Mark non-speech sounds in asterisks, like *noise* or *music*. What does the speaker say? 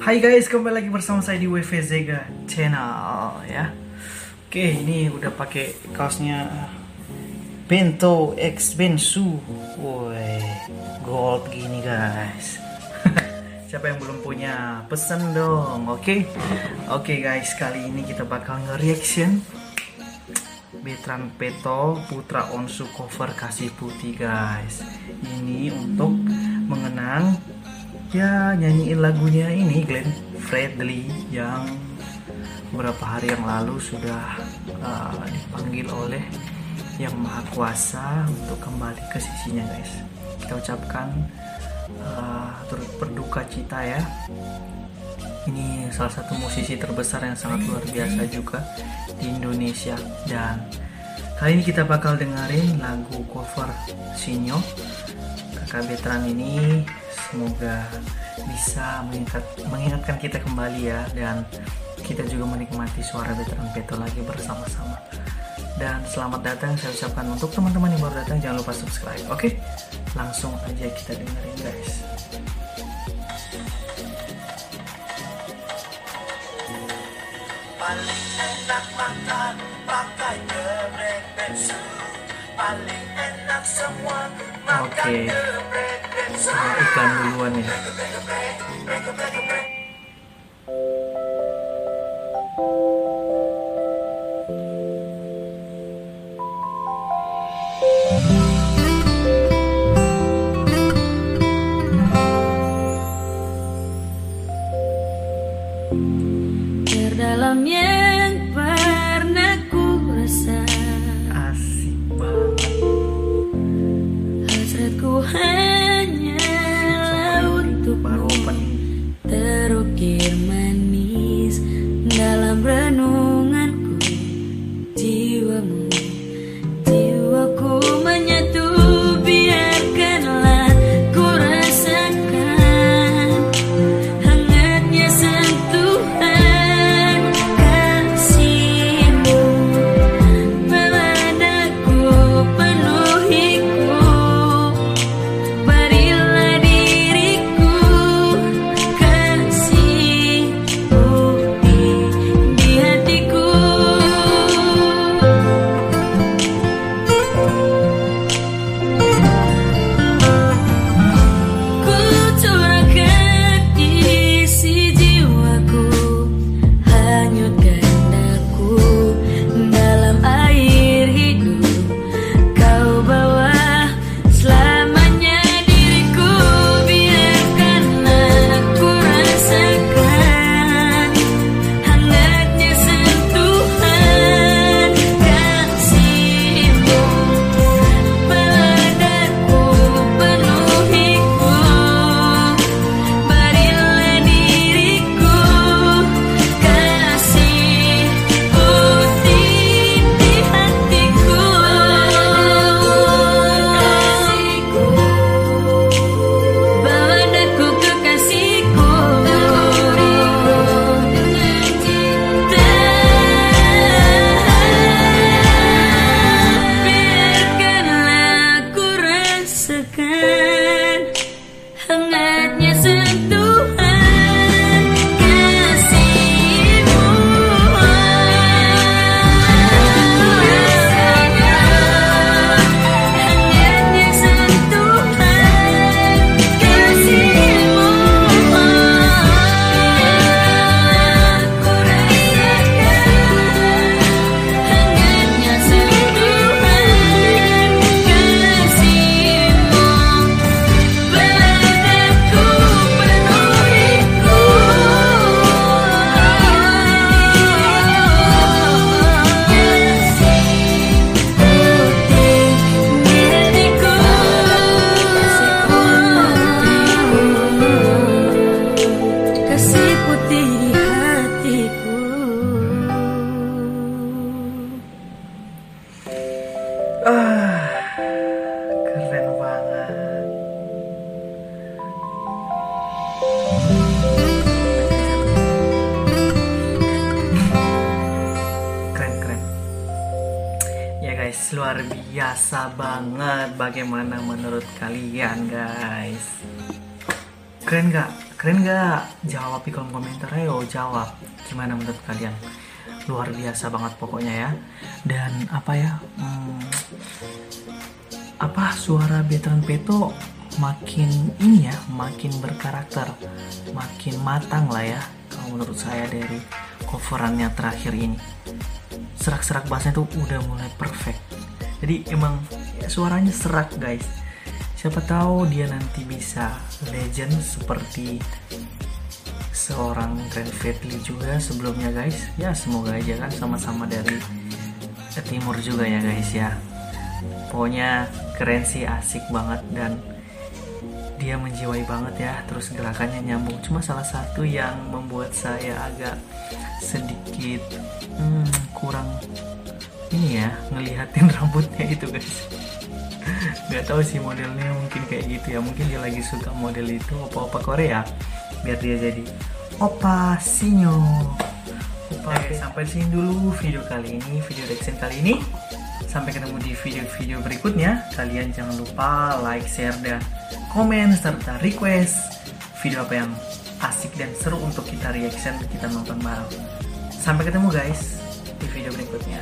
Hai guys, kembali lagi bersama saya di WV Zega Channel ya. Oke, ini udah pakai kaosnya Bento X Bensu. Woi, gold gini guys. *laughs* Siapa yang belum punya, pesen dong. Oke. Oke guys, kali ini kita bakal nge-reaction Betran Peto Putra Onsu cover Kasih Putih guys. Ini untuk mengenang ya nyanyiin lagunya ini Glenn Fredly yang beberapa hari yang lalu sudah uh, dipanggil oleh yang maha kuasa untuk kembali ke sisinya guys. Kita ucapkan uh, berduka cita ya. Ini salah satu musisi terbesar yang sangat luar biasa juga di Indonesia. Dan kali ini kita bakal dengerin lagu cover Sinyo kakak Betran ini semoga bisa mengingat, mengingatkan kita kembali ya dan kita juga menikmati suara veteran Peto lagi bersama-sama. Dan selamat datang saya ucapkan untuk teman-teman yang baru datang jangan lupa subscribe oke? Langsung aja kita dengerin guys. Paling enak makan pakai geprek bensu. Paling enak semua makan Oke. geprek iklan duluan ya. Terdalam luar biasa banget. Bagaimana menurut kalian guys? Keren gak keren nggak? Jawab di kolom komentar ayo jawab. Gimana menurut kalian? Luar biasa banget pokoknya ya. Dan apa ya hmm, apa suara veteran Peto makin ini ya makin berkarakter makin matang lah ya kalau menurut saya dari coverannya terakhir ini. Serak-serak bassnya tuh udah mulai perfect jadi emang ya, suaranya serak guys. Siapa tahu dia nanti bisa legend seperti seorang Grand juga sebelumnya guys. Ya semoga aja kan sama-sama dari timur juga ya guys ya. Pokoknya keren sih asik banget dan dia menjiwai banget ya. Terus gerakannya nyambung. Cuma salah satu yang membuat saya agak sedikit hmm, kurang ini ya ngelihatin *laughs* rambutnya itu guys. Nggak tahu sih modelnya mungkin kayak gitu ya. Mungkin dia lagi suka model itu opa-opa Korea biar dia jadi opa sinyo. Opa Oke, sampai sini dulu video kali ini video reaction kali ini. Sampai ketemu di video-video berikutnya. Kalian jangan lupa like share dan komen serta request video apa yang asik dan seru untuk kita reaction kita nonton bareng. Sampai ketemu guys di video berikutnya